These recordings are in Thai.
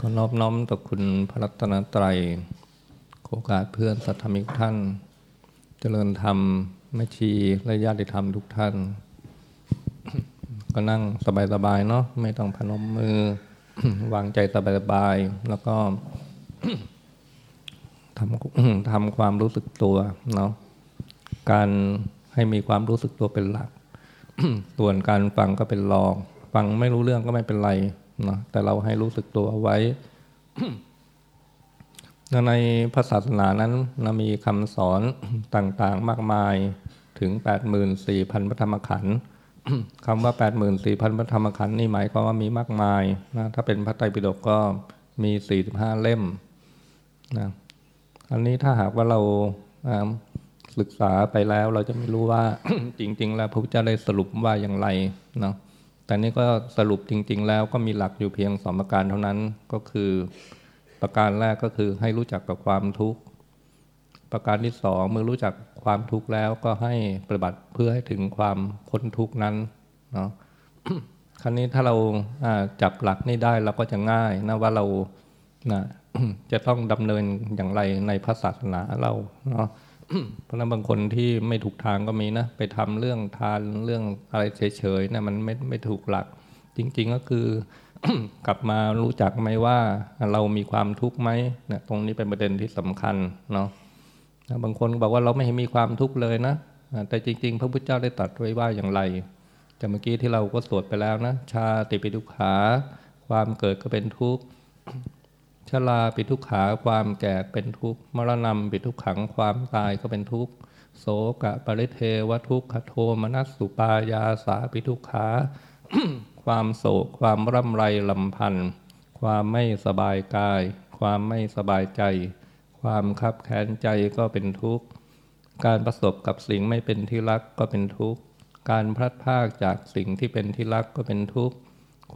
ขอนอบน้อมต่อคุณพระรัตนตรัยโอกาสเพื่อนสัตธมิกท่าน เจริญธรรมแม่ชีและญาติธรรมทุกท่าน ก็นั่งสบายๆเนาะไม่ต้องพนมมือ วางใจสบายๆแล้วก็ทำทำความรู้สึกตัวเนาะการให้มีความรู้สึกตัวเป็นหลัก ส่วนการฟังก็เป็นรอง ฟังไม่รู้เรื่องก็ไม่เป็นไร นะแต่เราให้รู้สึกตัวเอาไว้ ในพระศาสนานั้นนะมีคำสอนต่างๆมากมายถึง 84,000พระธรรมขันธ์คำว่า 84,000พระธรรมขันธ์นี่หมายความว่ามีมากมายนะถ้าเป็นพระไตรปิฎกก็มี 45 เล่มนะอันนี้ถ้าหากว่าเราศึกษาไปแล้วเราจะไม่รู้ว่าจริง ๆ แล้วพระพุทธเจ้าได้สรุปว่าอย่างไรเนาะ แต่นี้ก็สรุปจริง ๆ แล้วก็มีหลักอยู่เพียงสองประการเท่านั้นก็คือประการแรกก็คือให้รู้จักกับความทุกข์ ประการที่สองเมื่อรู้จักความทุกข์แล้วก็ให้ปฏิบัติเพื่อให้ถึงความพ้นทุกข์นั้นเนาะครั้นี้ถ้าเราจับหลักนี้ได้เราก็จะง่ายนะว่าเรานะจะต้องดำเนินอย่างไรในพระศาสนาเราเนาะ เพราะนั้นบางคนที่ไม่ถูกทางก็มีนะ ไปทำเรื่องทานเรื่องอะไรเฉยๆนะมันไม่ไม่ถูกหลัก จริง ๆก็คือกลับมารู้จักไหมว่าเรามีความทุกข์ไหมนะตรงนี้เป็นประเด็นที่สำคัญเนาะบางคนบอกว่าเราไม่เห็นมีความทุกข์เลยนะ แต่จริง ๆ พระพุทธเจ้าได้ตรัสไว้ว่าอย่างไรจากเมื่อกี้ที่เราก็สวดไปแล้วนะ ชาติปิทุกขา ความเกิดก็เป็นทุกข์ ชราปิทุกขาความแก่เป็นทุกข์มรณะปิทุกขังความตายก็เป็นทุกข์โสกะปริเทวทุกขโทมนัสสุปายาสาปิทุกขาความโศกความร่ำไรลำพันธ์ความไม่สบายกาย ความไม่สบายใจ ความคับแค้นใจก็เป็นทุกข์ การประสบกับสิ่งไม่เป็นที่รักก็เป็นทุกข์ การพลัดพรากจากสิ่งที่เป็นที่รักก็เป็นทุกข์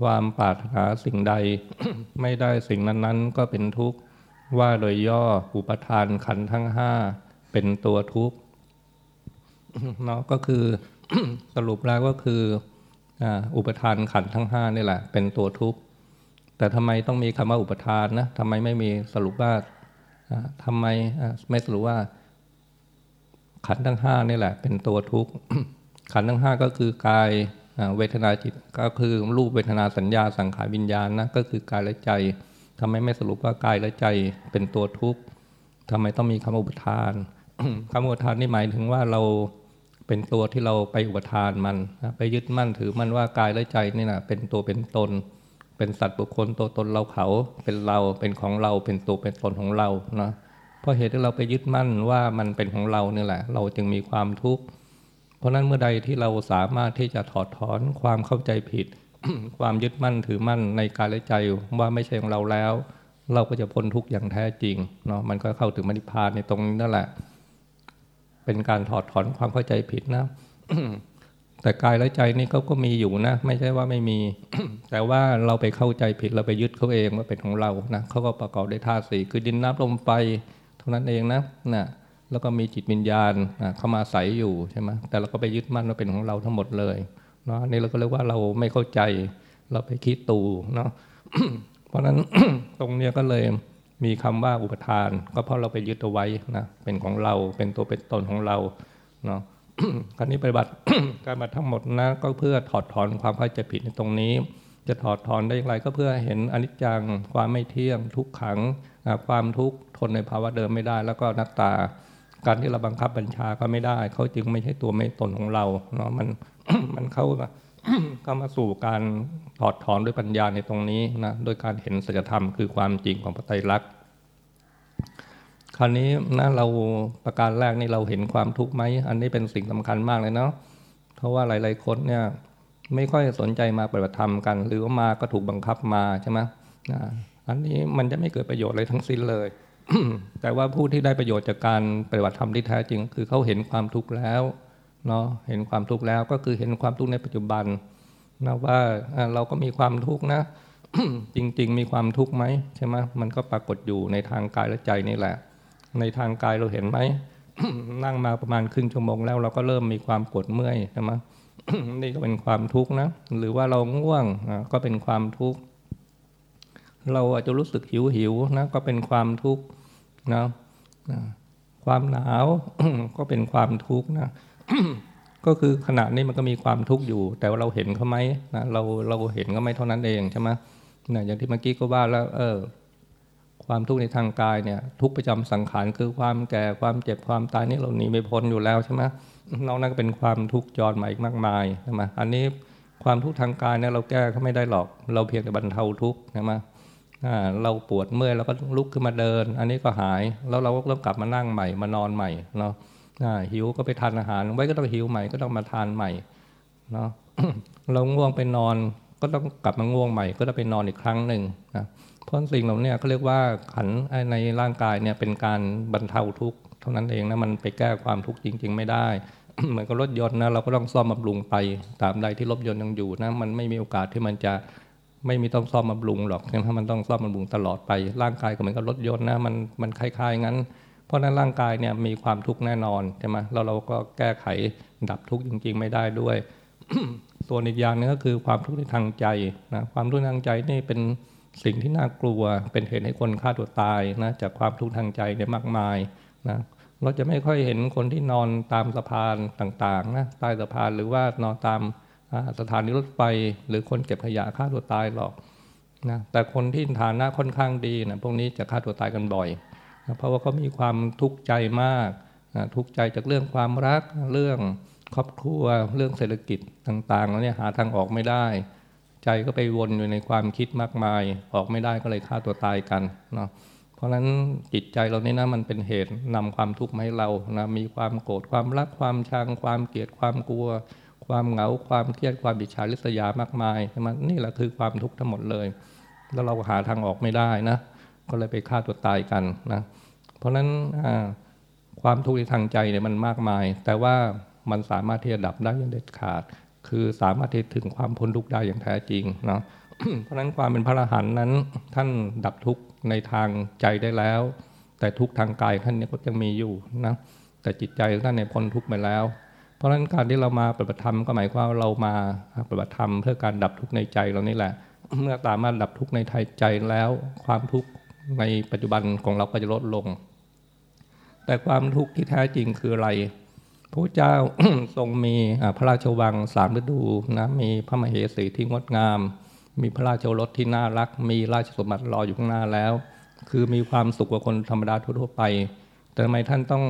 ความปรารถนาสิ่งใด ไม่ได้สิ่งนั้นๆ ก็เป็นทุกข์ว่าโดยย่ออุปทานขันทั้งห้าเป็นตัวทุกข์เนาะก็คือสรุปแล้วก็คืออุปทานขันทั้งห้านี่แหละ เป็นตัวทุกข์แต่ทำไมต้องมีคำว่าอุปทานนะทำไมไม่มีสรุปว่าทำไมไม่สรุปว่า ขันทั้งห้านี่แหละ เป็นตัวทุกข์ขันทั้งห้าก็คือกาย เวทนาจิตก็คือรูปเวทนาสัญญาสังขารวิญญาณนะก็คือกายและใจทำไมไม่สรุปว่ากายและใจเป็นตัวทุกข์ทำไมต้องมีคำอุปทานคำอุปทานนี่หมายถึงว่าเราเป็นตัวที่เราไปอุปทานมันไปยึดมั่นถือมันว่ากายและใจนี่นะเป็นตัวเป็นตน เป็นสัตว์บุคคลตัวตนเราเขาเป็นเราเป็นของเราเป็นตัวเป็นตนของเรานะเพราะเหตุที่เราไปยึดมั่นว่ามันเป็นของเราเนี่แหละ เราจึงมีความทุกข์ เพราะนั้นเมื่อใดที่เราสามารถที่จะถอดถอนความเข้าใจผิด ความยึดมั่นถือมั่นในกายและใจว่าไม่ใช่ของเราแล้ว เราก็จะพ้นทุกข์อย่างแท้จริงเนาะมันก็เข้าถึงมรรคผลในตรงนี้นั่นแหละ เป็นการถอดถอนความเข้าใจผิดนะแต่กายและใจนี่เขาก็มีอยู่นะ ไม่ใช่ว่าไม่มี แต่ว่าเราไปเข้าใจผิดเราไปยึดเขาเองว่าเป็นของเรานะเขาก็ประกอบด้วยธาตุสี่คือดินน้ำลมไฟเท่านั้นเองนะน่ะ แล้วก็มีจิตวิญญาณเข้ามาใส่อยู่ใช่ไหมแต่เราก็ไปยึดมั่นว่าเป็นของเราทั้งหมดเลยเนาะนี่เราก็เรียกว่าเราไม่เข้าใจเราไปคิดตูเนาะเพราะฉะนั้นตรงเนี้ยก็เลยมีคำว่าอุปทาน ก็เพราะเราไปยึดเอาไว้นะเป็นของเราเป็นตัวเป็นตนของเราเนาะคราวนี้ปฏิบัติการมาทั้งหมดนะก็เพื่อถอดถอนความเข้าใจผิดในตรงนี้ จะถอดถอนได้อย่างไรก็เพื่อเห็นอนิจจังความไม่เที่ยงทุกขังความทุกข์ทนในภาวะเดิมไม่ได้ แล้วก็นักตา การที่เราบังคับบัญชาก็ไม่ได้ เขาจึงไม่ใช่ตัวไม่ตนของเราเนาะมันมันเข้าเข้ามาสู่การถอดถอนด้วยปัญญาในตรงนี้นะโดยการเห็นสัจธรรมคือความจริงของพระไตรลักษณ์คราวนี้นะเราประการแรกนี่เราเห็นความทุกข์ไหมอันนี้เป็นสิ่งสำคัญมากเลยเนาะเพราะว่าหลาย ๆ คนเนี่ยไม่ค่อยสนใจมาปฏิบัติธรรมกัน หรือว่ามาก็ถูกบังคับมาใช่ไหมอันนี้มันจะไม่เกิดประโยชน์อะไรทั้งสิ้นเลย แต่ว่าผู้ที่ได้ประโยชน์จากการปฏิบัติธรรมที่แท้จริง คือเขาเห็นความทุกข์แล้วเนาะเห็นความทุกข์แล้วก็คือเห็นความทุกข์ในปัจจุบันนะว่าเราก็มีความทุกข์นะ จริง ๆ มีความทุกข์ไหมใช่ไหมมันก็ปรากฏอยู่ในทางกายและใจนี่แหละ ในทางกายเราเห็นไหมนั่งมาประมาณครึ่งชั่วโมงแล้วเราก็เริ่มมีความปวดเมื่อยใช่ไหมนี่ก็เป็นความทุกข์นะ หรือว่าเราง่วงก็เป็นความทุกข์ เราอาจจะรู้สึกหิวหิวนะก็เป็นความทุกข์นะความหนาวก็เป็นความทุกข์นะก็คือขณะนี้มันก็มีความทุกข์อยู่ แต่ว่าเราเห็นเขาไหมนะเราเราเห็นก็ไม่เท่านั้นเองใช่ไหมนะอย่างที่เมื่อกี้ก็ว่าแล้ว เออ ความทุกข์ในทางกายเนี่ย ทุกประจำสังขารคือความแก่ความเจ็บความตายนี่เราหนีไม่พ้นอยู่แล้วใช่ไหมนอกนั้นก็เป็นความทุกข์จรใหม่อีกมากมายใช่ไหมอันนี้ความทุกข์ทางกายเนี่ยเราแก้เขาไม่ได้หรอก เราเพียงแต่บรรเทาทุกข์ใช่ไหม เราปวดเมื่อยเราก็ลุกขึ้นมาเดิน อันนี้ก็หายแล้วเราก็ต้องกลับมานั่งใหม่มานอนใหม่เนาะหิวก็ไปทานอาหารไว้ก็ต้องหิวใหม่ก็ต้องมาทานใหม่เนาะเราง่วงไปนอนก็ต้องกลับมาง่วงใหม่ ก็ต้องไปนอนอีกครั้งหนึ่งนะเพราะสิ่งเหล่านี้เขาเรียกว่าขันในร่างกายเนี่ยเป็นการบรรเทาทุกข์เท่านั้นเองนะมันไปแก้ความทุกข์จริง ๆ ไม่ได้เหมือนกับรถยนต์นะเราก็ต้องซ่อมบำรุงไปตามใดที่รถยนต์ยังอยู่นะมันไม่มีโอกาสที่มันจะ ไม่มีต้องซ่อมบำรุงหรอกเพราะมันต้องซ่อมบำรุงตลอดไป ร่างกายก็เหมือนกับรถยนต์นะ มันมันคล้ายๆงั้น เพราะนั้นร่างกายเนี่ยมีความทุกข์แน่นอนใช่ไหมเราเราก็แก้ไขดับทุกข์จริง ๆ ไม่ได้ด้วย ส่วนอีกอย่างนึงก็คือความทุกข์ในทางใจนะ ความทุกข์ทางใจนี่เป็นสิ่งที่น่ากลัว เป็นเหตุให้คนฆ่าตัวตายนะ จากความทุกข์ทางใจเนี่ยมากมายนะเราจะไม่ค่อยเห็นคนที่นอนตามสะพานต่างๆนะใต้สะพานหรือว่านอนตาม สถานีรถไฟหรือคนเก็บขยะฆ่าตัวตายหรอกนะแต่คนที่ฐานะค่อนข้างดีนะพวกนี้จะฆ่าตัวตายกันบ่อยนะเพราะว่าเขามีความทุกข์ใจมากนะทุกข์ใจจากเรื่องความรักเรื่องครอบครัวเรื่องเศรษฐกิจต่างๆแล้วเนี่ยหาทางออกไม่ได้ ใจก็ไปวนอยู่ในความคิดมากมาย ออกไม่ได้ก็เลยฆ่าตัวตายกันเนาะเพราะฉะนั้นจิตใจเราเนี่ยนะมันเป็นเหตุนำความทุกข์มาให้เรานะมีความโกรธความรักความชังความเกลียดความกลัว ความเหงาความเครียดความบิชาริษยามากมายใช่ไหมนี่แหละคือความทุกข์ทั้งหมดเลย แล้วเราหาทางออกไม่ได้นะ ก็เลยไปฆ่าตัวตายกันนะเพราะฉะนั้นความทุกข์ในทางใจเนี่ยมันมากมาย แต่ว่ามันสามารถที่จะดับได้อย่างเด็ดขาด คือสามารถที่ถึงความพ้นทุกข์ได้อย่างแท้จริงเนาะเพราะฉะนั้นความเป็นพระอรหันต์นั้น ท่านดับทุกข์ในทางใจได้แล้ว แต่ทุกข์ทางกายท่านนี้ก็ยังมีอยู่นะแต่จิตใจท่านในพ้นทุกข์ไปแล้ว ราะฉะนั้นการที่เรามาปฏิบัติธรรมก็หมายความว่าเรามาปฏิบัติธรรมเพื่อการดับทุกข์ในใจเรานี่แหละ เมื่อสามารถดับทุกข์ในใจแล้ว ความทุกข์ในปัจจุบันของเราก็จะลดลง แต่ความทุกข์ที่แท้จริงคืออะไรพระเจ้าทรงมีพระราชวังสามฤดูนะมีพระมเหสีที่งดงาม มีพระราชโอรสที่น่ารัก มีราชสมบัติรออยู่ข้างหน้าแล้ว คือมีความสุขกว่าคนธรรมดาทั่วไป แต่ทำไมท่านต้อง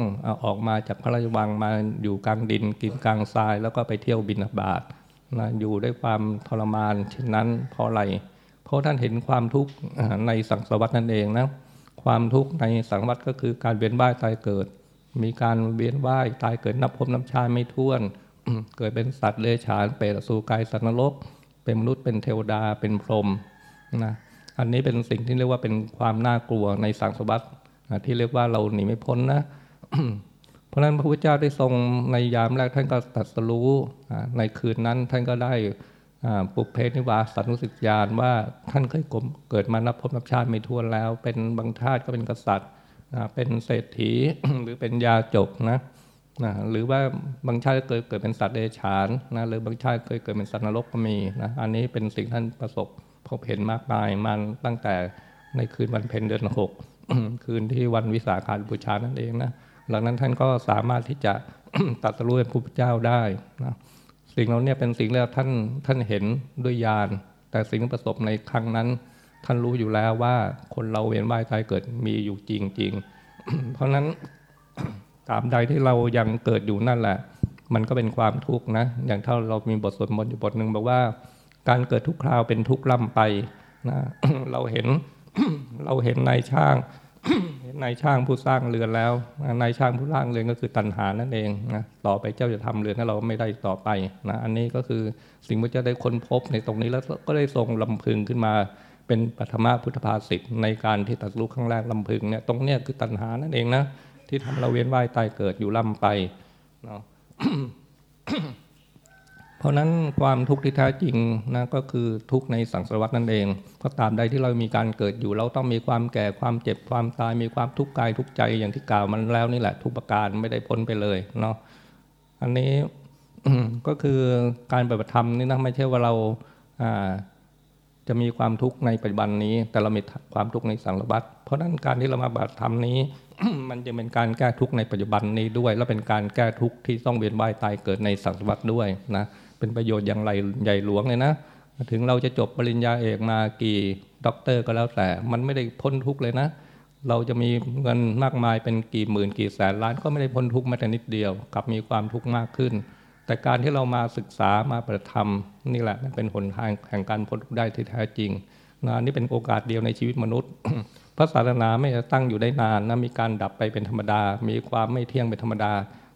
ออกมาจากพระราชวังมาอยู่กลางดินกินกลางทราย แล้วก็ไปเที่ยวบินาบาตนะอยู่ด้วยความทรมานเช่นนั้นเพราะอะไรเพราะท่านเห็นความทุกข์ในสังสารวัตนั่นเองนะความทุกข์ในสังสารวัตก็คือการเวียนว่ายตายเกิด มีการเวียนว่ายตายเกิดนับพบน้ำชาไม่ท้วน เกิดเป็นสัตว์เลฉานเปรตสูกายสัตว์นรก เป็นมนุษย์เป็นเทวดาเป็นพรหมนะอันนี้เป็นสิ่งที่เรียกว่าเป็นความน่ากลัวในสังสารวัต ที่เรียกว่าเราหนีไม่พ้นนะ เพราะนั้นพระพุทธเจ้าได้ทรงในยามแรกท่านก็ตัดสรู้ในคืนนั้นท่านก็ได้ปุเพนิวาสันุสิกญาณว่าท่านเคยเกิดมานับพบนับชาติไม่ทวนแล้ว เป็นบางชาติก็เป็นกษัตริย์เป็นเศรษฐีหรือเป็นยาจกนะนะหรือว่าบางชาติเกิดเกิดเป็นสัตว์เดชานนะหรือบางชาติเคยเกิดเป็นสัตว์นรกก็มีนะอันนี้เป็นสิ่งท่านประสบพบเห็นมากมายมันตั้งแต่ในคืนวันเพ็ญเดือนหก คืนที่วันวิสาขาบูชานั่นเองนะหลังนั้นท่านก็สามารถที่จะตัดสู้เป็นพระเจ้าได้นะสิ่งเหล่านี้เป็นสิ่งที่ท่านท่านเห็นด้วยญาณแต่สิ่งที่ประสบในครั้งนั้น ท่านรู้อยู่แล้วว่าคนเราเวียนว่ายตายเกิดมีอยู่จริง ๆ เพราะนั้นตามใดที่เรายังเกิดอยู่นั่นแหละ มันก็เป็นความทุกข์นะ อย่างถ้าเรามีบทสวดมนต์อยู่บทหนึ่งบอกว่า การเกิดทุกคราวเป็นทุกข์ล่ำไปนะเราเห็นเราเห็นนายช่าง นายช่างผู้สร้างเรือนแล้วนายช่างผู้สร้างเรือนก็คือตัณหานั่นเองนะต่อไปเจ้าจะทำเรือนให้เราไม่ได้ต่อไปนะอันนี้ก็คือสิ่งที่จะได้ค้นพบในตรงนี้แล้วก็ได้ทรงลำพึงขึ้นมาเป็นปัทมาพุทธภาษิตในการที่ตัดลูกข้างแรกลำพึงเนี่ยตรงเนี้ยคือตัณหานั่นเองนะที่ทำเราเวียนว่ายตายเกิดอยู่ล่ำไปเนาะ เพราะนั้นความทุกข์ที่แท้จริงนะก็คือทุกข์ในสังสารวัตนั่นเองเพราะตามใดที่เรามีการเกิดอยู่ เราต้องมีความแก่ความเจ็บความตายมีความทุกข์กายทุกข์ใจอย่างที่กล่าวมันแล้วนี่แหละ ทุกประการไม่ได้พ้นไปเลยเนาะอันนี้ก็คือการปฏิบัติธรรมนี่นะไม่ใช่ว่าเราจะมีความทุกข์ในปัจจุบันนี้ แต่เรามีความทุกข์ในสังสารวัฏเพราะนั้นการที่เรามาปฏิบัติธรรมนี้ มันจะเป็นการแก้ทุกข์ในปัจจุบันนี้ด้วย และเป็นการแก้ทุกข์ที่ต้องเวียนว่ายตายเกิดในสังสารวัฏด้วยนะ เป็นประโยชน์อย่างไรใหญ่หลวงเลยนะ ถึงเราจะจบปริญญาเอกมากี่ด็อกเตอร์ก็แล้วแต่ มันไม่ได้พ้นทุกเลยนะ เราจะมีเงินมากมายเป็นกี่หมื่นกี่แสนล้านก็ไม่ได้พ้นทุกแม้แต่นิดเดียว กลับมีความทุกข์มากขึ้น แต่การที่เรามาศึกษามาประธรรมนี่แหละเป็นหนทางแห่งการพ้นทุกข์ได้ที่แท้จริงนะนี่เป็นโอกาสเดียวในชีวิตมนุษย์พระศาสนาไม่ตั้งอยู่ได้นานนะมีการดับไปเป็นธรรมดา มีความไม่เที่ยงเป็นธรรมดา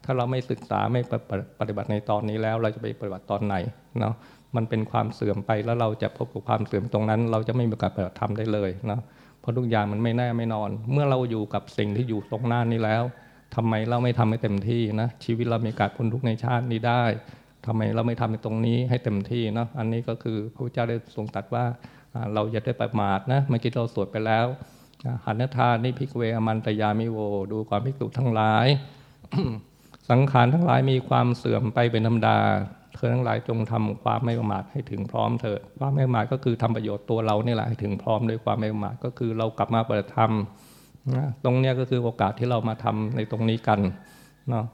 ถ้าเราไม่ศึกษาไม่ปฏิบัติในตอนนี้แล้ว เราจะไปปฏิบัติตอนไหนเนาะมันเป็นความเสื่อมไปแล้วเราจะพบกับความเสื่อมตรงนั้น เราจะไม่มีโอกาสปฏิบัติธรรมได้เลยนะเพราะทุกอย่างมันไม่แน่ไม่นอน เมื่อเราอยู่กับสิ่งที่อยู่ตรงหน้านี้แล้วทำไมเราไม่ทำให้เต็มที่นะชีวิตเรามีการพ้นทุกข์ในชาตินี้ได้ทำไมเราไม่ทำในตรงนี้ให้เต็มที่นะอันนี้ก็คือพระพุทธเจ้าได้ทรงตรัสว่าเราอย่าได้ประมาทนะเมื่อกี้เราสวดไปแล้วหันทานนิพิกเวอมันตยามิโว ดูความพิกษุทั้งหลาย สังขารทั้งหลายมีความเสื่อมไปเป็นธรรมดา เธอทั้งหลายจงทำความไม่ประมาทให้ถึงพร้อมเถิดความไม่ประมาทก็คือทำประโยชน์ตัวเรานี่แหละให้ถึงพร้อมด้วยความไม่ประมาทก็คือเรากลับมาปฏิธรรมนะตรงนี้ก็คือโอกาสที่เรามาทำในตรงนี้กันเนาะ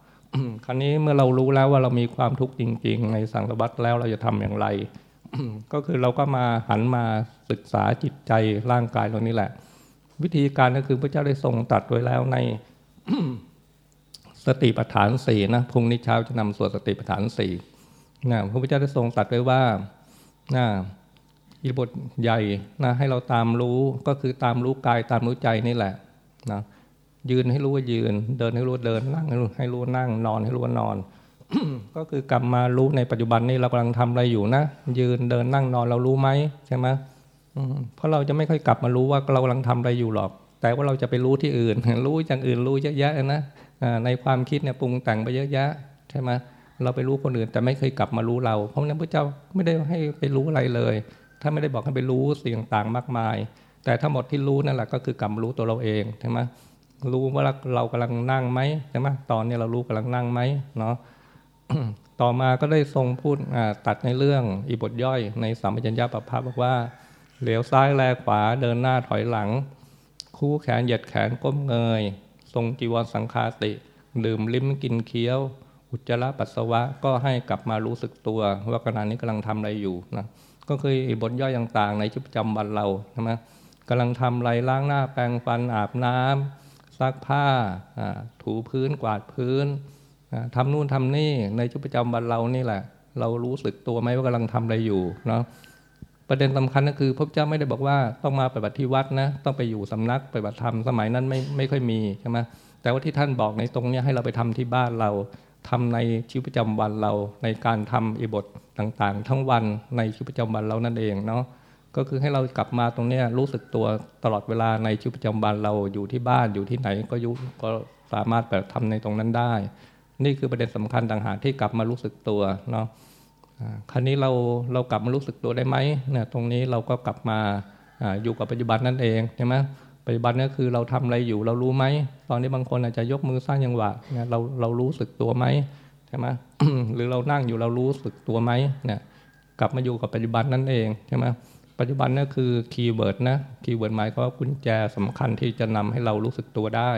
คราวนี้เมื่อเรารู้แล้วว่าเรามีความทุกข์จริง ๆ ในสังสารวัฏแล้วเราจะทำอย่างไร ก็คือเราก็มาหันมาศึกษาจิตใจร่างกายตรงนี้แหละ วิธีการก็คือพระเจ้าได้ทรงตัดไว้แล้วใน สติปัฏฐานสี่นะพรุ่งนี้เช้าจะนำสวดสติปัฏฐานสี่นะพระพุทธเจ้าได้ทรงตัดไว้ว่านะอิบทใหญ่นะให้เราตามรู้ก็คือตามรู้กายตามรู้ใจนี่แหละนะยืนให้รู้ว่ายืน เดินให้รู้เดินนั่งให้รู้ให้รู้นั่งนอนให้รู้ว่านอน ก็คือกลับมารู้ในปัจจุบันนี้เรากำลังทำอะไรอยู่นะ ยืนเดินนั่งนอนเรารู้ไหมใช่ไหมเพราะเราจะไม่ค่อยกลับมารู้ว่าเรากำลังทำอะไรอยู่หรอก แต่ว่าเราจะไปรู้ที่อื่น รู้อย่างอื่นรู้เยอะแยะนะ ในความคิดเนี่ยปรุงแต่งไปเยอะแยะใช่ไหมเราไปรู้คนอื่นแต่ไม่เคยกลับมารู้เรา เพราะนั้นพระเจ้าไม่ได้ให้ไปรู้อะไรเลย ถ้าไม่ได้บอกให้ไปรู้สิ่งต่างมากมาย แต่ทั้งหมดที่รู้นั่นแหละก็คือกลับมรู้ตัวเราเองใช่ไหมรู้ว่าเรากำลังนั่งไหมใช่ไหมตอนนี้เรารู้กำลังนั่งไหมเนาะต่อมาก็ได้ทรงพูดตัดในเรื่องอีบทย่อยในสามัญญาปภาบอกว่าเหลียวซ้ายแลขวาเดินหน้าถอยหลัง คู่แขนเหยียดแขนก้มเงย ทรงจีวรสังคาติ ดื่มลิ้มกินเคี้ยว อุจจาระปัสสาวะก็ให้กลับมารู้สึกตัว ว่าขณะนี้กำลังทำอะไรอยู่นะก็คือบทย่อยต่างๆ ในชีวิตประจำวันเราใช่ไหมกำลังทำอะไรล้างหน้าแปรงฟันอาบน้ำซักผ้าถูพื้นกวาดพื้นทำนู่นทำนี่ในชีวิตประจำวันเรานี่แหละ เรารู้สึกตัวไหมว่ากำลังทำอะไรอยู่เนาะ ประเด็นสำคัญก็คือพระเจ้าไม่ได้บอกว่าต้องมาปฏิบัติที่วัดนะ ต้องไปอยู่สำนักปฏิบัติธรรมสมัยนั้นไม่ไม่ค่อยมีใช่ไหมแต่ว่าที่ท่านบอกในตรงนี้ให้เราไปทำที่บ้านเราทำในชีวิตประจำวันเรา ในการทำอิบทต่างๆ ทั้งวันในชีวิตประจำวันเรานั่นเองเนาะก็คือให้เรากลับมาตรงนี้รู้สึกตัวตลอดเวลาในชีวิตประจำวันเราอยู่ที่บ้านอยู่ที่ไหนก็ยุก็สามารถแบบทำในตรงนั้นได้ นี่คือประเด็นสำคัญต่างหากที่กลับมารู้สึกตัวเนาะ คราวนี้เราเรากลับมารู้สึกตัวได้ไหมเนี่ยตรงนี้เราก็กลับมาอยู่กับปัจจุบันนั่นเองใช่ไหมปัจจุบันนี้คือเราทำอะไรอยู่เรารู้ไหมตอนนี้บางคนอาจจะยกมือสร้างยังหวะเนี่ยเราเรารู้สึกตัวไหมใช่ไหมหรือเรานั่งอยู่เรารู้สึกตัวไหมเนี่ยกลับมาอยู่กับปัจจุบันนั่นเองใช่ไหมปัจจุบันนี่คือ keyword นะ keyword หมายก็ว่ากุญแจสำคัญที่จะนำให้เรารู้สึกตัวได้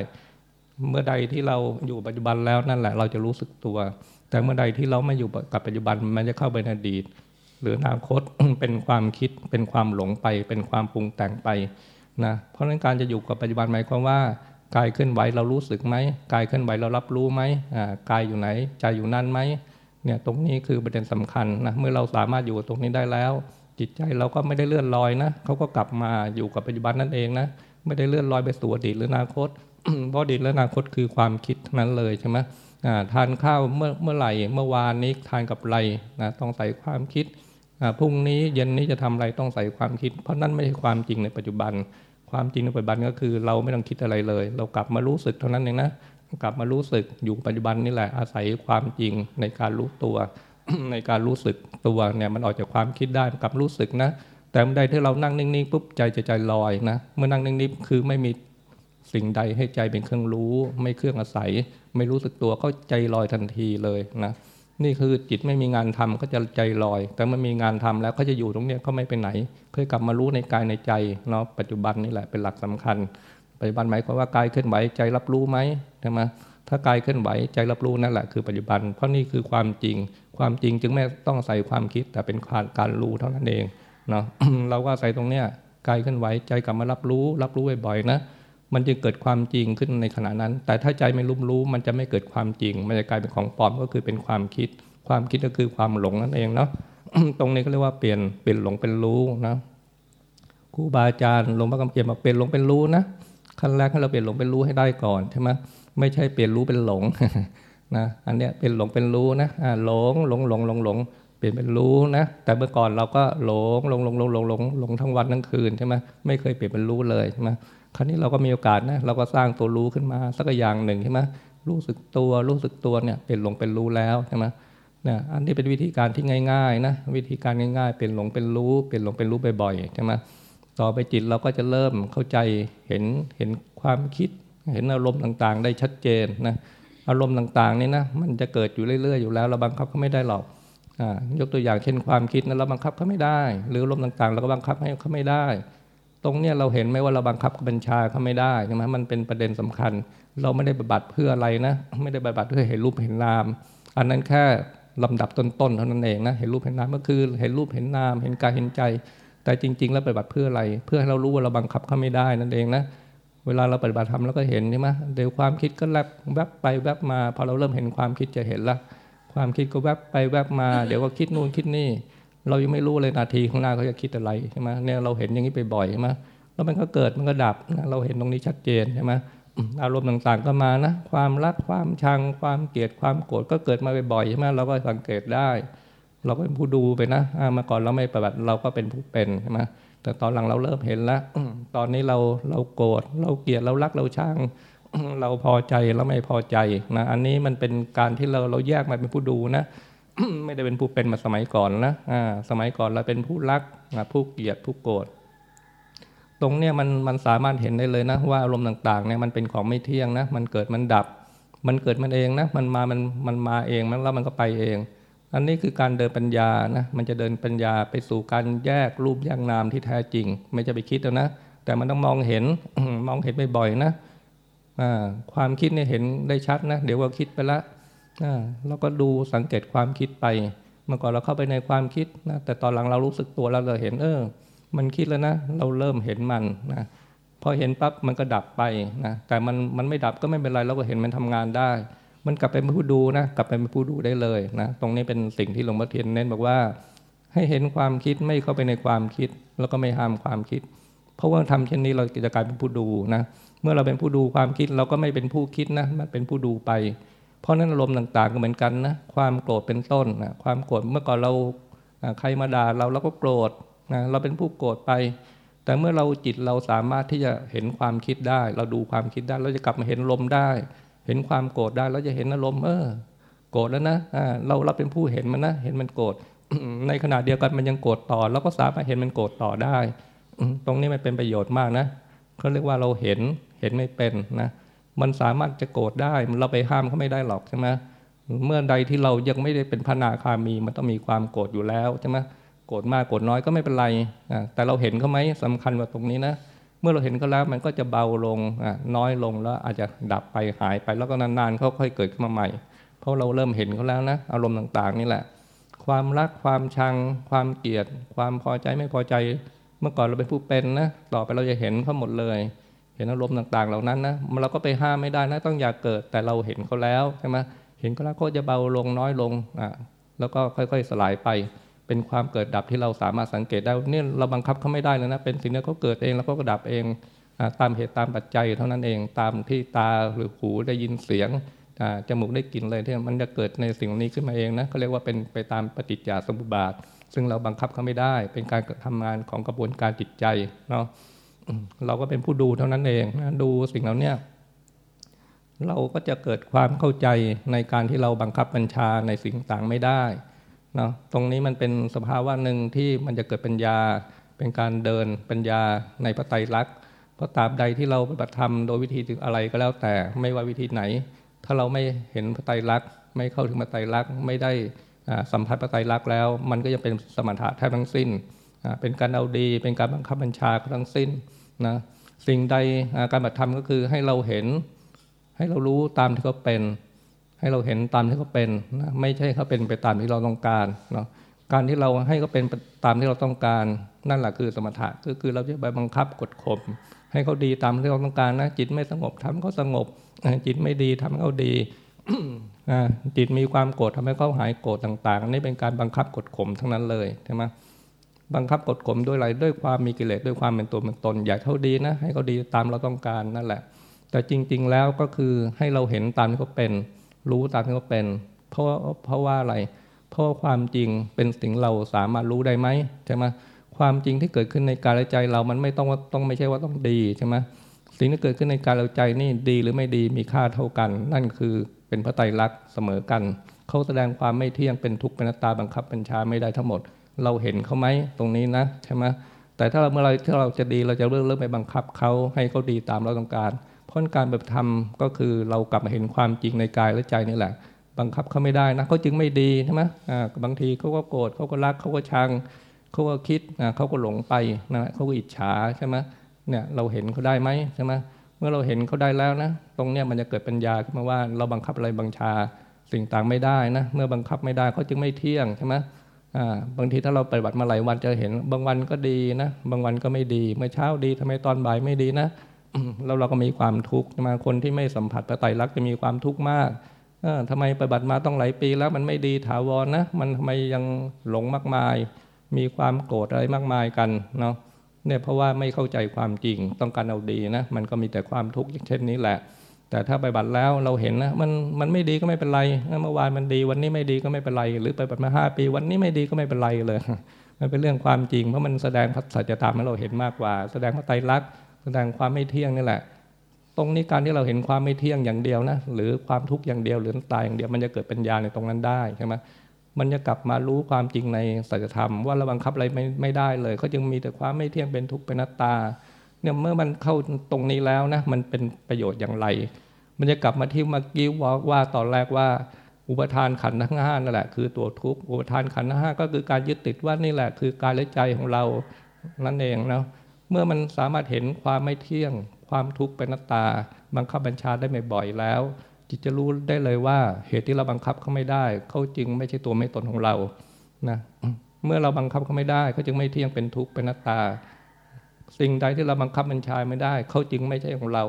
เมื่อใดที่เราอยู่ปัจจุบันแล้วนั่นแหละ เราจะรู้สึกตัว แต่เมื่อใดที่เราไม่อยู่กับปัจจุบันมันจะเข้าไปในอดีต หรืออนาคตเป็นความคิดเป็นความหลงไป เป็นความปรุงแต่งไปนะเพราะฉะนั้นการจะอยู่กับปัจจุบันหมายความว่ากายเคลื่อนไหวเรารู้สึกไหมกายเคลื่อนไหวเรารับรู้ไหมกายอยู่ไหนใจอยู่นั่นไหมเนี่ยตรงนี้คือประเด็นสำคัญนะเมื่อเราสามารถอยู่ตรงนี้ได้แล้ว จิตใจเราก็ไม่ได้เลื่อนลอยนะเขาก็กลับมาอยู่กับปัจจุบันนั่นเองนะไม่ได้เลื่อนลอยไปสู่อดีตหรืออนาคตเพราะอดีตและอนาคตคือความคิดนั้นเลยใช่ไหม ทานข้าวเมื่อเมื่อไหร่เมื่อวานนี้ทานกับอะไรนะต้องใส่ความคิดพรุ่งนี้เย็นนี้จะทำอะไรต้องใส่ความคิด เพราะนั่นไม่ใช่ความจริงในปัจจุบัน ความจริงในปัจจุบันก็คือ เราไม่ต้องคิดอะไรเลย เรากลับมารู้สึกเท่านั้นเองนะกลับมารู้สึกอยู่ปัจจุบันนี่แหละอาศัยความจริงในการรู้ตัว ในการรู้สึกตัวเนี่ยมันออกจากความคิดได้กลับรู้สึกนะ แต่เมื่อใดที่เรานั่งนิ่งๆปุ๊บใจจะใจลอยนะเมื่อนั่งนิ่งๆคือไม่มี สิ่งใดให้ใจเป็นเครื่องรู้ ไม่เครื่องอาศัย ไม่รู้สึกตัวก็ใจลอยทันทีเลยนะนี่คือจิตไม่มีงานทำก็จะใจลอย แต่มันมีงานทำแล้วเขาจะอยู่ตรงเนี้ยเขาไม่ไปไหนเคยกลับมารู้ในกายในใจเนาะปัจจุบันนี่แหละเป็นหลักสำคัญปัจจุบันหมายความว่ากายเคลื่อนไหวใจรับรู้ไหมใช่ไหมถ้ากายเคลื่อนไหวใจรับรู้นั่นแหละคือปัจจุบัน เพราะนี่คือความจริง ความจริงจึงไม่ต้องใส่ความคิดแต่เป็นการรู้เท่านั้นเองเนาะเราก็ใส่ตรงเนี้ยกายเคลื่อนไหวใจกลับมารับรู้ รับรู้บ่อยๆนะ มันจึงเกิดความจริงขึ้นในขณะนั้น แต่ถ้าใจไม่รู้รู้ มันจะไม่เกิดความจริง มันจะกลายเป็นของปลอมก็คือเป็นความคิด ความคิดก็คือความหลงนั่นเองเนาะตรงนี้ก็เรียกว่าเปลี่ยนเปลี่ยนหลงเป็นรู้นะครูบาอาจารย์หลวงพ่อคำเขียนมาเปลี่ยนหลงเป็นรู้นะขั้นแรกให้เราเปลี่ยนหลงเป็นรู้ให้ได้ก่อนใช่ไหมไม่ใช่เปลี่ยนรู้เป็นหลงนะอันเนี้ยเป็นหลงเป็นรู้นะหลงหลงหลงหลงหลงเปลี่ยนเป็นรู้นะ แต่เมื่อก่อนเราก็หลงหลงหลงหลงหลงหลงหลงทั้งวันทั้งคืนใช่ไหมไม่เคยเปลี่ยนเป็นรู้เลยใช่ไหม คราวนี้เราก็มีโอกาสนะเราก็สร้างตัวรู้ขึ้นมาสักอย่างหนึ่งใช่ไหมรู้สึกตัวรู้สึกตัวเนี่ยเป็นหลงเป็นรู้แล้วใช่ไหมเนี่ยอันนี้เป็นวิธีการที่ง่ายๆนะวิธีการง่าย ๆ เป็นหลงเป็นรู้ เป็นหลงเป็นรู้บ่อยๆใช่ไหมต่อไปจิตเราก็จะเริ่มเข้าใจเห็นเห็นความคิด เห็นอารมณ์ต่างๆ ได้ชัดเจนนะอารมณ์ต่างๆนี่นะมันจะเกิดอยู่เรื่อยๆอยู่แล้วเราบังคับเขาไม่ได้หรอกยกตัวอย่างเช่นความคิดนั้นเราบังคับเขาไม่ได้ หรืออารมณ์ต่างๆ เราก็บังคับให้เขาไม่ได้ ตรงเนี้ยเราเห็นไหมว่าเราบังคับบัญชาเขาไม่ได้ใช่ไหมมันเป็นประเด็นสำคัญ เราไม่ได้บบัดเพื่ออะไรนะ ไม่ได้บบัดเพื่อเห็นรูปเห็นนาม อันนั้นแค่ลำดับต้นๆเท่านั้นเองนะเห็นรูปเห็นนามก็คือเห็นรูปเห็นนาม เห็นกายเห็นใจ แต่จริง ๆ แล้วปฏิบัติเพื่ออะไร เพื่อให้เรารู้ว่าเราบังคับเขาไม่ได้นั่นเองนะเวลาเราปฏิบัติทำเราก็เห็นใช่ไหมเดี๋ยวความคิดก็แลบแวบไปแวบมาพอเราเริ่มเห็นความคิดจะเห็นละความคิดก็แวบไปแวบมา เดี๋ยวก็คิดนู่นคิดนี่ เรายังไม่รู้เลยนาทีข้างหน้าเขาจะคิดอะไรใช่ไหมเนี่ยเราเห็นอย่างนี้ไปบ่อยใช่ไหมแล้วมันก็เกิดมันก็ดับนะเราเห็นตรงนี้ชัดเจนใช่ไหมอารมณ์ต่างๆก็มานะ ความรักความชัง ความเกลียดความโกรธก็เกิดมาบ่อยๆใช่ไหมเราก็สังเกตได้ เราก็เป็นผู้ดูไปนะมาก่อนเราไม่ปฏิบัติเราก็เป็นผู้เป็นใช่ไหมแต่ตอนหลังเราเริ่มเห็นแล้วตอนนี้เราเราโกรธเราเกลียดเรารักเราชังเราพอใจเราไม่พอใจนะอันนี้มันเป็นการที่เราเราแยกมาเป็นผู้ดูนะ ไม่ได้เป็นผู้เป็นมาสมัยก่อนนะสมัยก่อนเราเป็นผู้รักผู้เกลียดผู้โกรธตรงเนี้ยมันมันสามารถเห็นได้เลยนะว่าอารมณ์ต่างๆเนี่ยมันเป็นของไม่เที่ยงนะมันเกิดมันดับ มันเกิดมันเองนะมันมามันมันมาเองมันแล้วมันก็ไปเอง อันนี้คือการเดินปัญญานะมันจะเดินปัญญาไปสู่การแยกรูปแยกนามที่แท้จริง ไม่จะไปคิดแล้วนะแต่มันต้องมองเห็นมองเห็นบ่อยๆนะความคิดเนี่ยเห็นได้ชัดนะเดี๋ยวก็คิดไปละ เราก็ดูสังเกตความคิดไป เมื่อก่อนเราเข้าไปในความคิดนะแต่ตอนหลังเรารู้สึกตัวแล้วเราเห็นเออ มันคิดแล้วนะ เราเริ่มเห็นมันนะพอเห็นปั๊บมันก็ดับไปนะแต่มันมันไม่ดับก็ไม่เป็นไรเราก็เห็นมันทำงานได้ มันกลับไปเป็นผู้ดูนะกลับไปเป็นผู้ดูได้เลยนะตรงนี้เป็นสิ่งที่หลวงพ่อเทียนเน้นบอกว่า ให้เห็นความคิดไม่เข้าไปในความคิด แล้วก็ไม่ห้ามความคิด เพราะว่าทำเช่นนี้เราจะกลายเป็นผู้ดูนะเมื่อเราเป็นผู้ดูความคิดเราก็ไม่เป็นผู้คิดนะมันเป็นผู้ดูไป เพราะนั้นอารมณ์ต่างๆก็เหมือนกันนะความโกรธเป็นต้นนะความโกรธเมื่อก่อนเราใครมาด่าเราเราก็โกรธนะเราเป็นผู้โกรธไป แต่เมื่อเราจิตเราสามารถที่จะเห็นความคิดได้ เราดูความคิดได้เราจะกลับมาเห็นลมได้ เห็นความโกรธได้เราจะเห็นอารมณ์เออโกรธแล้วนะเราเราเป็นผู้เห็นมันนะเห็นมันโกรธในขณะเดียวกันมันยังโกรธต่อเราก็สามารถเห็นมันโกรธต่อได้ ตรงนี้มันเป็นประโยชน์มากนะเขาเรียกว่าเราเห็นเห็นไม่เป็นนะ มันสามารถจะโกรธได้เราไปห้ามเขาไม่ได้หรอกใช่ไหมเมื่อใดที่เรายังไม่ได้เป็นพระนาคามี มันต้องมีความโกรธอยู่แล้วใช่ไหมโกรธมากโกรธน้อยก็ไม่เป็นไร แต่เราเห็นเขาไหมสำคัญว่าตรงนี้นะ เมื่อเราเห็นเขาแล้วมันก็จะเบาลงน้อยลงแล้วอาจจะดับไปหายไปแล้วก็นานๆเขาค่อยเกิดขึ้นมาใหม่ เพราะเราเริ่มเห็นเขาแล้วนะ อารมณ์ต่างๆ นี่แหละ ความรักความชัง ความเกลียด ความพอใจไม่พอใจ เมื่อก่อนเราเป็นผู้เป็นนะต่อไปเราจะเห็นเขาหมดเลย เห็นอารมณ์ต่างๆ เหล่านั้นนะเราก็ไปห้ามไม่ได้นะต้องอยากเกิดแต่เราเห็นเขาแล้วใช่ไหมเห็นเขาแล้วก็จะเบาลงน้อยลงอะแล้วก็ค่อยๆสลายไป เป็นความเกิดดับที่เราสามารถสังเกตได้นี่เราบังคับเขาไม่ได้เลยนะเป็นสิ่งที่เขาเกิดเองแล้วก็ดับเองตามเหตุตามปัจจัยเท่านั้นเองตามที่ตาหรือหูได้ยินเสียงจมูกได้กลิ่นเลยที่มันจะเกิดในสิ่งนี้ขึ้นมาเองนะเขาเรียกว่าเป็นไปตามปฏิจจสมุปบาท ซึ่งเราบังคับเขาไม่ได้ เป็นการทำงานของกระบวนการจิตใจเนาะ เราก็เป็นผู้ดูเท่านั้นเองนะดูสิ่งเหล่านี้เราก็จะเกิดความเข้าใจในการที่เราบังคับบัญชาในสิ่งต่างไม่ได้เนาะตรงนี้มันเป็นสภาวะหนึ่งที่มันจะเกิดปัญญา เป็นการเดินปัญญาในพระไตรลักษณ์เพราะตราบใดที่เราปฏิบัติธรรมโดยวิธีอะไรก็แล้วแต่ไม่ว่าวิธีไหน ถ้าเราไม่เห็นพระไตรลักษณ์ไม่เข้าถึงพระไตรลักษณ์ไม่ได้สัมผัสพระไตรลักษณ์แล้ว มันก็จะเป็นสมถะแทบทั้งสิ้น เป็นการเอาดี เป็นการบังคับบัญชาทั้งสิ้นนะสิ่งใดการปฏิธรรมก็คือให้เราเห็น ให้เรารู้ตามที่เขาเป็น ให้เราเห็นตามที่เขาเป็นนะไม่ใช่เขาเป็นไปตามที่เราต้องการเนาะการที่เราให้เขาเป็นตามที่เราต้องการ นั่นแหละคือสมถะก็คือเราจะไปบังคับกดข่มให้เขาดีตามที่เราต้องการนะจิตไม่สงบทำเขาสงบ จิตไม่ดีทำให้เขาดีจิตมีความโกรธทำให้เขาหายโกรธต่างๆนี่เป็นการบังคับกดข่มทั้งนั้นเลยใช่ไหม บังคับกดข่มด้วยอะไรด้วยความมีกิเลสด้วยความเป็นตัวเป็นตน อยากเขาดีนะ ให้เขาดีตามเราต้องการนั่นแหละ แต่จริง ๆ แล้วก็คือให้เราเห็นตามที่เขาเป็น รู้ตามที่เขาเป็น เพราะเพราะว่าอะไรเพราะความจริงเป็นสิ่งเราสามารถรู้ได้ไหมใช่ไหมความจริงที่เกิดขึ้นในกายและใจเรามันไม่ต้องว่าต้องไม่ใช่ว่าต้องดีใช่ไหมสิ่งที่เกิดขึ้นในกายและใจนี่ดีหรือไม่ดีมีค่าเท่ากัน นั่นคือเป็นพระไตรลักษณ์เสมอกัน เขาแสดงความไม่เที่ยงเป็นทุกข์เป็นตาบังคับบัญชาไม่ได้ทั้งหมด เราเห็นเขาไหมตรงนี้นะใช่ไหมแต่ถ้าเราเมื่อไรที่เราจะดีเราจะเลิกเลิกไปบังคับเขาให้เขาดีตามเราต้องการเพราะการแบบทำก็คือเรากลับมาเห็นความจริงในกายและใจนี่แหละ บังคับเขาไม่ได้นะเขาจึงไม่ดีใช่ไหมอ่าบางทีเขาก็โกรธเขาก็รักเขาก็ชังเขาก็คิดอ่าเขาก็หลงไปนะเขาก็อิจฉาใช่ไหมเนี่ยเราเห็นเขาได้ไหมใช่ไหมเมื่อเราเห็นเขาได้แล้วนะ ตรงเนี้ยมันจะเกิดปัญญาขึ้นมาว่า เราบังคับอะไรบังชาสิ่งต่างไม่ได้นะ เมื่อบังคับไม่ได้เขาจึงไม่เที่ยงใช่ไหม บางทีถ้าเราไปฏิบัติมาหลายวันจะเห็น บางวันก็ดีนะ บางวันก็ไม่ดี เมื่อเช้าดีทำไมตอนบ่ายไม่ดีนะแล้วเราก็มีความทุกข์มาคนที่ไม่สัมผัสพระไตรลักษณ์จะมีความทุกข์มากทำไมปฏิบัติมาต้องหลายปีแล้วมันไม่ดีถาวรนะ มันทำไมยังหลงมากมาย มีความโกรธอะไรมากมายกันเนาะเนี่ยเพราะว่าไม่เข้าใจความจริงต้องการเอาดีนะ มันก็มีแต่ความทุกข์อย่างเช่นนี้แหละ แต่ถ้าไปบัตรแล้วเราเห็นนะมันมันไม่ดีก็ไม่เป็นไรเมื่อวานมันดีวันนี้ไม่ดีก็ไม่เป็นไร หรือไปบัตรมาห้าปี วันนี้ไม่ดีก็ไม่เป็นไรเลย มันเป็นเรื่องความจริง เพราะมันแสดงพระสัจธรรมให้เราเห็นมากกว่า แสดงพระไตรลักษณ์แสดงความไม่เที่ยงนี่แหละ ตรงนี้การที่เราเห็นความไม่เที่ยงอย่างเดียวนะหรือความทุกข์อย่างเดียวหรือตายอย่างเดียวมันจะเกิดปัญญาในตรงนั้นได้ใช่ไหมมันจะกลับมารู้ความจริงในสัจธรรม ว่าเราบังคับอะไรไม่ไม่ได้เลยเขาจึงมีแต่ความไม่เที่ยงเป็นทุกข์เป็นนัตตาเนี่ยเมื่อมันเข้าตรงนี้แล้วนะมันเป็นประโยชน์อย่างไร มันจะกลับมาที่เมื่อกี้ว่าว่าตอนแรกว่า อุปทานขันธ์ทั้งห้านั่นแหละคือตัวทุกข์อุปทานขันธ์ทั้งห้าก็คือการยึดติดว่านี่แหละคือกายและใจของเรานั่นเองนะเมื่อมันสามารถเห็นความไม่เที่ยง ความทุกข์เป็นนัตตา บังคับบัญชาได้บ่อยๆแล้ว จิตจะรู้ได้เลยว่าเหตุที่เราบังคับเขาไม่ได้ เขาจึงไม่ใช่ตัวไม่ตนของเรานะเมื่อเราบังคับเขาไม่ได้เขาจึงไม่เที่ยงเป็นทุกข์เป็นนัตตา สิ่งใดที่เราบังคับบัญชาไม่ได้ เขาจึงไม่ใช่ของเรา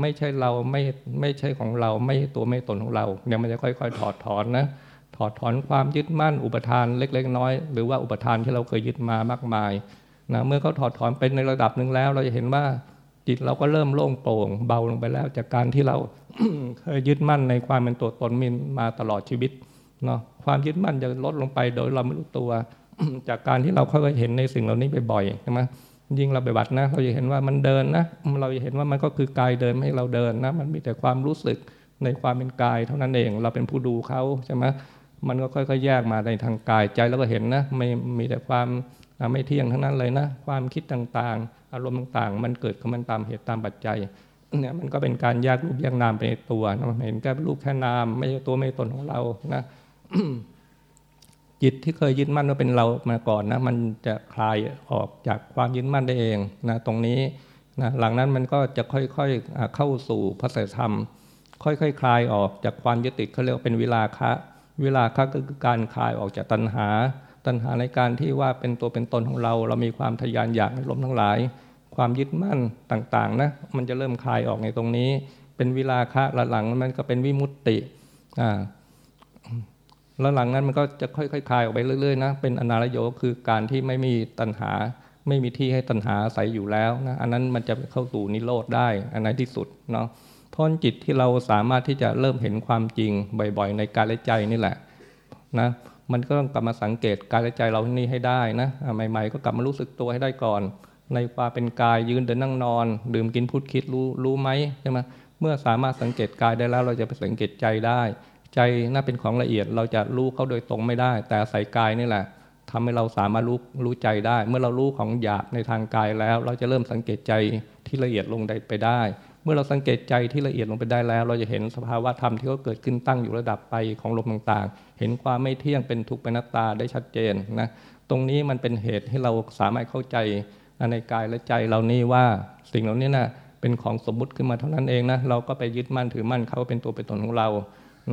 ไม่ใช่เราไม่ไม่ใช่ของเราไม่ใช่ตัวไม่ตนของเราเนี่ยมันจะค่อย ๆ ถอดถอนนะถอดถอนความยึดมั่นอุปทานเล็ก ๆ น้อยหรือว่าอุปทานที่เราเคยยึดมามากมายนะเมื่อเขาถอดถอนเป็นในระดับหนึ่งแล้ว เราจะเห็นว่าจิตเราก็เริ่มโล่งโปร่งเบาลงไปแล้ว จากการที่เราเคยยึดมั่นในความเป็นตัวตนมินมาตลอดชีวิตเนาะความยึดมั่นจะลดลงไปโดยเราไม่รู้ตัว จากการที่เราค่อยๆเห็นในสิ่งเหล่านี้บ่อยๆใช่ไหม ยิ่งเราไปบัตรนะ เราจะเห็นว่ามันเดินนะ เราจะเห็นว่ามันก็คือกายเดินให้เราเดินนะ มันมีแต่ความรู้สึกในความเป็นกายเท่านั้นเอง เราเป็นผู้ดูเขาใช่ไหมมันก็ค่อยๆแยกมาในทางกายใจแล้วก็เห็นนะไม่มีแต่ความไม่เที่ยงทั้งนั้นเลยนะ ความคิดต่างๆ อารมณ์ต่างๆ มันเกิดขึ้นมันตามเหตุตามปัจจัยเนี่ยมันก็เป็นการแยกรูปแยกนามไปในตัวนะเห็นแค่รูปแค่นาม ไม่ใช่ตัวไม่ตนของเรานะ จิตที่เคยยึดมั่นว่าเป็นเรามาก่อนนะมันจะคลายออกจากความยึดมั่นได้เองนะตรงนี้นะหลังนั้นมันก็จะค่อยๆเข้าสู่พระสัจธรรม ค่อยๆคคลายออกจากความยึดติดเขาเรียกว่าเป็นวิลาคะวิลาคะก็คือการคลายออกจากตัณหา ตัณหาในการที่ว่าเป็นตัวเป็นตนของเรา เรามีความทยานอยากลมทั้งหลาย ความยึดมั่นต่างๆนะมันจะเริ่มคลายออกในตรงนี้ เป็นวิลาคะหลังมันก็เป็นวิมุตติอ่า แล้วหลังนั้นมันก็จะค่อยๆคลายออกไปเรื่อยๆนะเป็นอนารโยคือการที่ไม่มีตัณหา ไม่มีที่ให้ตัณหาใส่อยู่แล้วนะอันนั้นมันจะเข้าสู่นิโรธได้อันนั้นที่สุดเนาะพราะจิตที่เราสามารถที่จะเริ่มเห็นความจริงบ่อยๆ ในกายและใจนี่แหละนะมันก็ต้องกลับมาสังเกตกายและใจเราที่นี่ให้ได้นะใหม่ ๆ ก็กลับมารู้สึกตัวให้ได้ก่อน ในความเป็นกายยืนเดินนั่งนอน ดื่มกินพูดคิดรู้รู้ไหมใช่ไหมเมื่อสามารถสังเกตกายได้แล้วเราจะไปสังเกตใจได้ ใจน่าเป็นของละเอียด เราจะรู้เขาโดยตรงไม่ได้ แต่ใส่กายนี่แหละทำให้เราสามารถรู้รู้ใจได้ เมื่อเรารู้ของหยาบในทางกายแล้ว เราจะเริ่มสังเกตใจที่ละเอียดลงได้ไปได้ เมื่อเราสังเกตใจที่ละเอียดลงไปได้แล้ว เราจะเห็นสภาวะธรรมที่เขาเกิดขึ้นตั้งอยู่ระดับไปของลมต่างๆ เห็นความไม่เที่ยงเป็นทุกข์เป็นนัตตาได้ชัดเจนนะตรงนี้มันเป็นเหตุให้เราสามารถเข้าใจในกายและใจเรานี่ว่าสิ่งเหล่านี้นะเป็นของสมมุติขึ้นมาเท่านั้นเองนะเราก็ไปยึดมั่นถือมั่นเขาเป็นตัวเป็นตนของเรา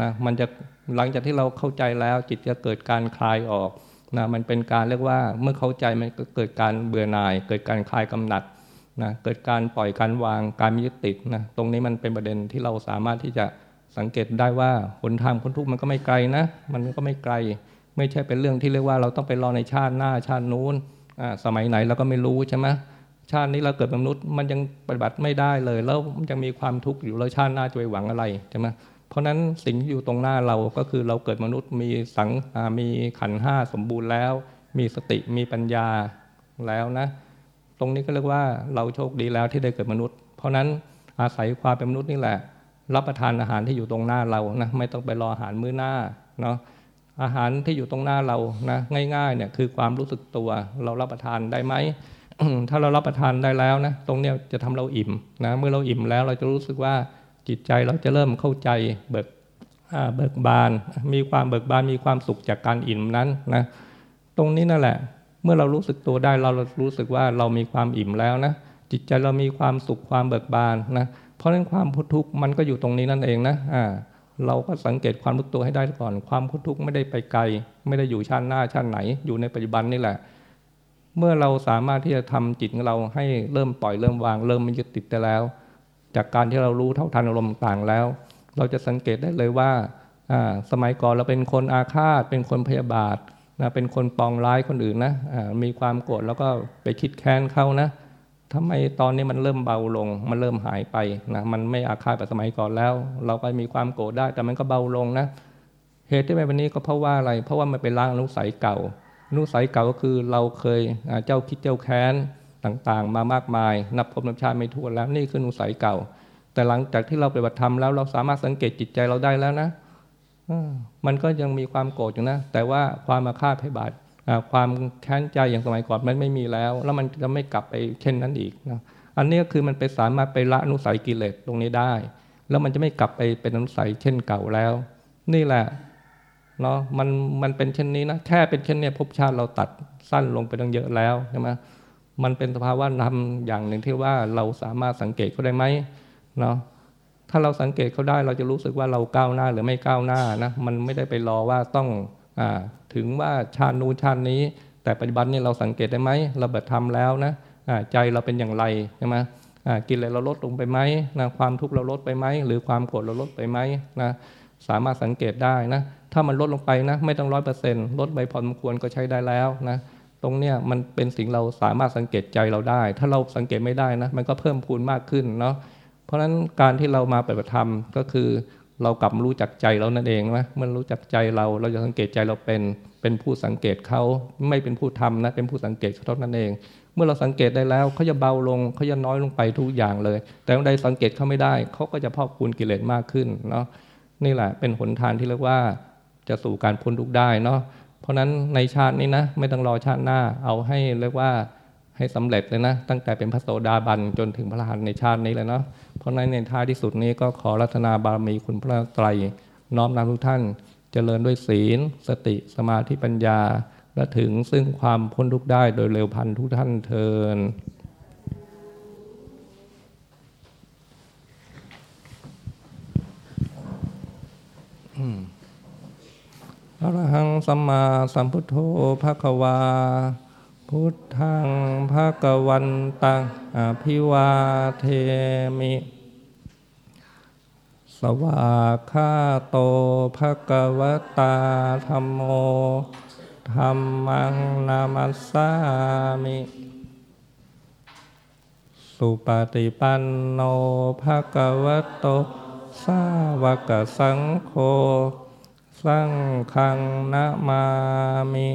นะมันจะหลังจากที่เราเข้าใจแล้วจิตจะเกิดการคลายออกนะมันเป็นการเรียกว่าเมื่อเข้าใจมันก็เกิดการเบื่อหน่าย เกิดการคลายกำหนัดนะเกิดการปล่อยการวางการมียึดติดนะตรงนี้มันเป็นประเด็นที่เราสามารถที่จะสังเกตได้ว่าหนทางพ้นทุกข์มันก็ไม่ไกลนะ มันก็ไม่ไกล ไม่ใช่เป็นเรื่องที่เรียกว่าเราต้องไปรอในชาติหน้าชาตินู้นสมัยไหนเราก็ไม่รู้ใช่ไหมชาตินี้เราเกิดเป็นมนุษย์มันยังปฏิบัติไม่ได้เลย แล้วยังมีความทุกข์อยู่แล้วชาติหน้าจะไปหวังอะไรใช่ไหม เพราะนั้นสิ่งที่อยู่ตรงหน้าเราก็คือเราเกิดมนุษย์มีสังมีขันห้าสมบูรณ์แล้ว มีสติมีปัญญาแล้วนะ ตรงนี้ก็เรียกว่าเราโชคดีแล้วที่ได้เกิดมนุษย์ เพราะนั้นอาศัยความเป็นมนุษย์นี่แหละ รับประทานอาหารที่อยู่ตรงหน้าเรานะไม่ต้องไปรออาหารมื้อหน้าเนาะอาหารที่อยู่ตรงหน้าเรานะง่ายๆเนี่ยคือความรู้สึกตัว เรารับประทานได้ไหมถ้าเรารับประทานได้แล้วนะตรงนี้จะทำเราอิ่มนะเมื่อเราอิ่มแล้วเราจะรู้สึกว่า จิตใจเราจะเริ่มเข้าใจเบิกเบิกบาน มีความเบิกบานมีความสุขจากการอิ่มนั้นนะตรงนี้นั่นแหละ เมื่อเรารู้สึกตัวได้เรารู้สึกว่าเรามีความอิ่มแล้วนะจิตใจเรามีความสุขความเบิกบานนะเพราะฉะนั้นความพุทุกข์มันก็อยู่ตรงนี้นั่นเองนะอ่าเราก็สังเกตความรู้ตัวให้ได้ก่อน ความพุทุกข์ไม่ได้ไปไกล ไม่ได้อยู่ชาติหน้าชาติไหน อยู่ในปัจจุบันนี่แหละ เมื่อเราสามารถที่จะทำจิตของเราให้เริ่มปล่อยเริ่มวาง เริ่มไม่ยึดติดได้แล้ว จากการที่เรารู้เท่าทันอารมณ์ต่างแล้ว เราจะสังเกตได้เลยว่าสมัยก่อนเราเป็นคนอาฆาต เป็นคนพยาบาทนะเป็นคนปองร้ายคนอื่นนะมีความโกรธแล้วก็ไปคิดแค้นเขานะทำไมตอนนี้มันเริ่มเบาลง มันเริ่มหายไปนะมันไม่อาฆาตแบบสมัยก่อนแล้ว เราก็มีความโกรธได้แต่มันก็เบาลงนะเหตุที่เป็นแบบนี้ก็เพราะว่าอะไร เพราะว่ามันเป็นล้างอนุสัยเก่าอนุสัยเก่าก็คือเราเคยเจ้าคิดเจ้าแค้น ต่างๆ มามากมาย นับพบนับชาติไม่ถ้วนแล้วนี่คือนุสัยเก่า แต่หลังจากที่เราปฏิบัติธรรมแล้วเราสามารถสังเกตจิตใจเราได้แล้วนะมันก็ยังมีความโกรธอยู่นะ แต่ว่าความมาฆ่าพยาบาทความแค้นใจอย่างสมัยก่อนมันไม่มีแล้ว แล้วมันจะไม่กลับไปเช่นนั้นอีกนะอันนี้ก็คือมันไปสามารถไปละนุสัยกิเลสตรงนี้ได้ แล้วมันจะไม่กลับไปเป็นนุสัยเช่นเก่าแล้ว นี่แหละเนาะมันมันเป็นเช่นนี้นะแค่เป็นเช่นนี้ภพชาติเราตัดสั้นลงไปตั้งเยอะแล้วใช่ไหม มันเป็นสภาวะธรรมอย่างหนึ่งที่ว่าเราสามารถสังเกตเขาได้ไหมเนาะถ้าเราสังเกตเขาได้เราจะรู้สึกว่าเราก้าวหน้าหรือไม่ก้าวหน้านะมันไม่ได้ไปรอว่าต้องอถึงว่าชาตินู้นชาตินี้ แต่ปัจจุบันนี้เราสังเกตได้ไหมเราเบิดทำแล้วนะใจเราเป็นอย่างไรใช่ไหมกินอะไรเราลดลงไปไหมนะความทุกข์เราลดไปไหมหรือความโกรธเราลดไปไหมนะสามารถสังเกตได้นะถ้ามันลดลงไปนะไม่ต้องร้อยเปอร์เซ็นต์ลดไปพอสมควรก็ใช้ได้แล้วนะ ตรงเนี้ยมันเป็นสิ่งเราสามารถสังเกตใจเราได้ ถ้าเราสังเกตไม่ได้นะ มันก็เพิ่มพูนมากขึ้นเนาะเพราะฉะนั้นการที่เรามาปฏิบัติธรรมก็คือเรากลับรู้จักใจเรานั่นเองนะเมื่อรู้จักใจเราเราจะสังเกตใจเราเป็นเป็นผู้สังเกตเขาไม่เป็นผู้ทำนะเป็นผู้สังเกตเขาเท่านั้นเอง เมื่อเราสังเกตได้แล้วเขาจะเบาลงเขาจะน้อยลงไปทุกอย่างเลย แต่เมื่อใดสังเกตเขาไม่ได้เขาก็จะพอกพูนกิเลสมากขึ้นเนาะนี่แหละเป็นหนทางที่เรียกว่าจะสู่การพ้นทุกข์ได้เนาะ เพราะนั้นในชาตินี้นะไม่ต้องรอชาติหน้าเอาให้เรียกว่าให้สำเร็จเลยนะ ตั้งแต่เป็นพระโสดาบันจนถึงพระอรหันต์ในชาตินี้เลยเนาะเพราะนั้นในท้ายที่สุดนี้ก็ขอรัตนาบารมีคุณพระไตรน้อมนำทุกท่านเจริญด้วยศีล สติสมาธิปัญญา และถึงซึ่งความพ้นทุกข์ได้โดยเร็วพันทุกท่านเทินอืมอร หังสัมมาสัมพุทโธภะคะวา พุทธังภะคะวันตังอภิวาเทมิ สวาคาโตภะคะวตาธรรมโมธรรมังนามัสสามิ สุปฏิปันโนภะคะวะโต สาวกสังโฆ สังฆังนะมามิ